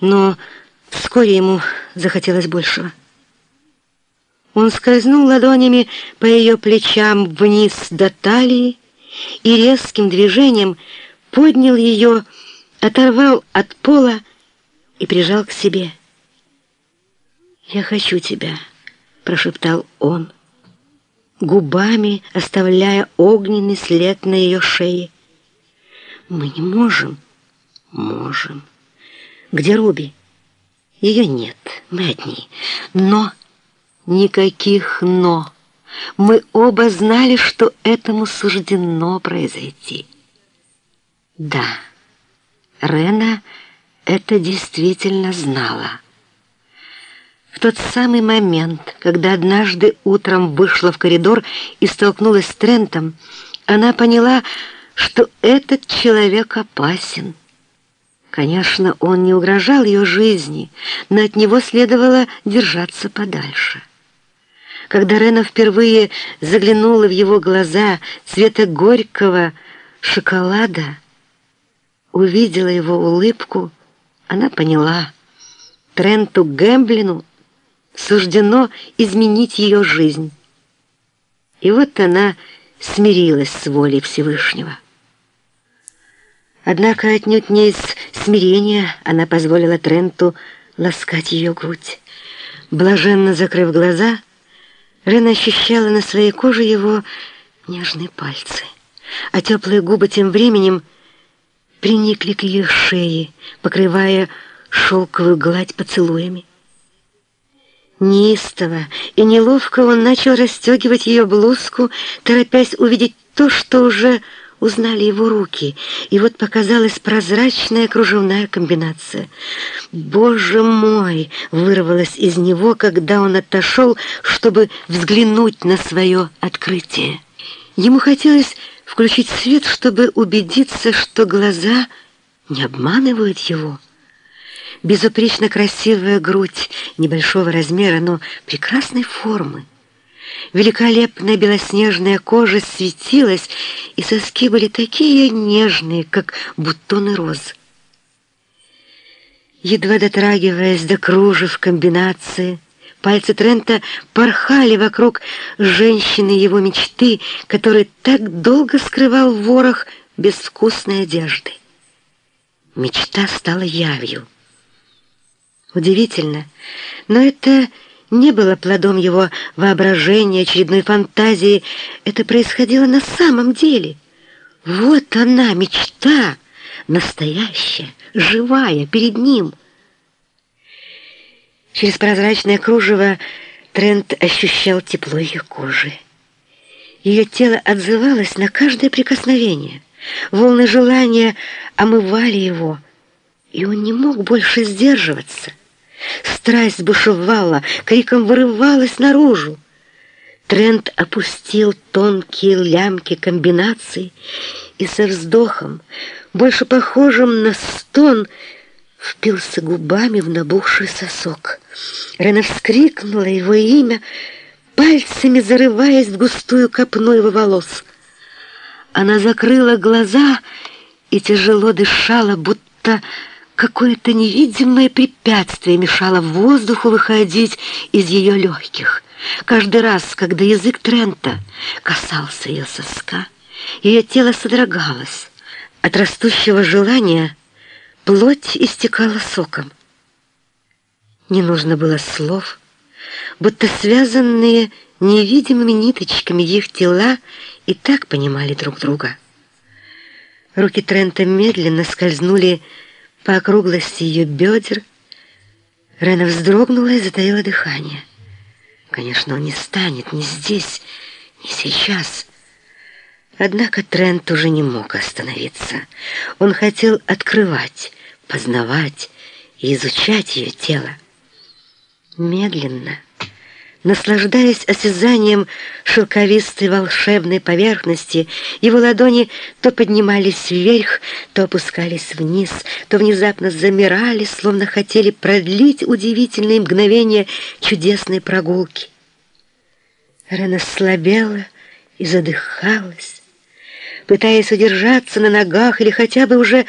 Но вскоре ему захотелось большего. Он скользнул ладонями по ее плечам вниз до талии и резким движением поднял ее, оторвал от пола и прижал к себе. «Я хочу тебя», — прошептал он, губами оставляя огненный след на ее шее. «Мы не можем». «Можем». «Где Руби?» «Ее нет, мы одни. Но...» Никаких «но». Мы оба знали, что этому суждено произойти. Да, Рена это действительно знала. В тот самый момент, когда однажды утром вышла в коридор и столкнулась с Трентом, она поняла, что этот человек опасен. Конечно, он не угрожал ее жизни, но от него следовало держаться подальше. Когда Рена впервые заглянула в его глаза цвета горького шоколада, увидела его улыбку, она поняла, Тренту Гэмблину суждено изменить ее жизнь. И вот она смирилась с волей Всевышнего. Однако отнюдь не из смирения она позволила Тренту ласкать ее грудь. Блаженно закрыв глаза, Рена ощущала на своей коже его нежные пальцы, а теплые губы тем временем приникли к ее шее, покрывая шелковую гладь поцелуями. Неистово и неловко он начал расстегивать ее блузку, торопясь увидеть то, что уже узнали его руки, и вот показалась прозрачная кружевная комбинация. «Боже мой!» — вырвалось из него, когда он отошел, чтобы взглянуть на свое открытие. Ему хотелось включить свет, чтобы убедиться, что глаза не обманывают его. Безупречно красивая грудь небольшого размера, но прекрасной формы. Великолепная белоснежная кожа светилась, и соски были такие нежные, как бутоны роз. Едва дотрагиваясь до кружев комбинации, пальцы Трента порхали вокруг женщины его мечты, который так долго скрывал ворох безвкусной одежды. Мечта стала явью. Удивительно, но это не было плодом его воображения, очередной фантазии. Это происходило на самом деле. Вот она, мечта, настоящая, живая, перед ним. Через прозрачное кружево Трент ощущал тепло ее кожи. Ее тело отзывалось на каждое прикосновение. Волны желания омывали его, и он не мог больше сдерживаться. Страсть бушевала, криком вырывалась наружу. Трент опустил тонкие лямки комбинаций и со вздохом, больше похожим на стон, впился губами в набухший сосок. Рена вскрикнула его имя, пальцами зарываясь в густую копну его волос. Она закрыла глаза и тяжело дышала, будто Какое-то невидимое препятствие мешало воздуху выходить из ее легких. Каждый раз, когда язык Трента касался ее соска, ее тело содрогалось. От растущего желания плоть истекала соком. Не нужно было слов, будто связанные невидимыми ниточками их тела и так понимали друг друга. Руки Трента медленно скользнули по округлости ее бедер. Рена вздрогнула и затаила дыхание. Конечно, он не станет ни здесь, ни сейчас. Однако Трент уже не мог остановиться. Он хотел открывать, познавать и изучать ее тело. Медленно, Наслаждаясь осязанием шелковистой волшебной поверхности, его ладони то поднимались вверх, то опускались вниз, то внезапно замирали, словно хотели продлить удивительные мгновения чудесной прогулки. Рена слабела и задыхалась, пытаясь удержаться на ногах или хотя бы уже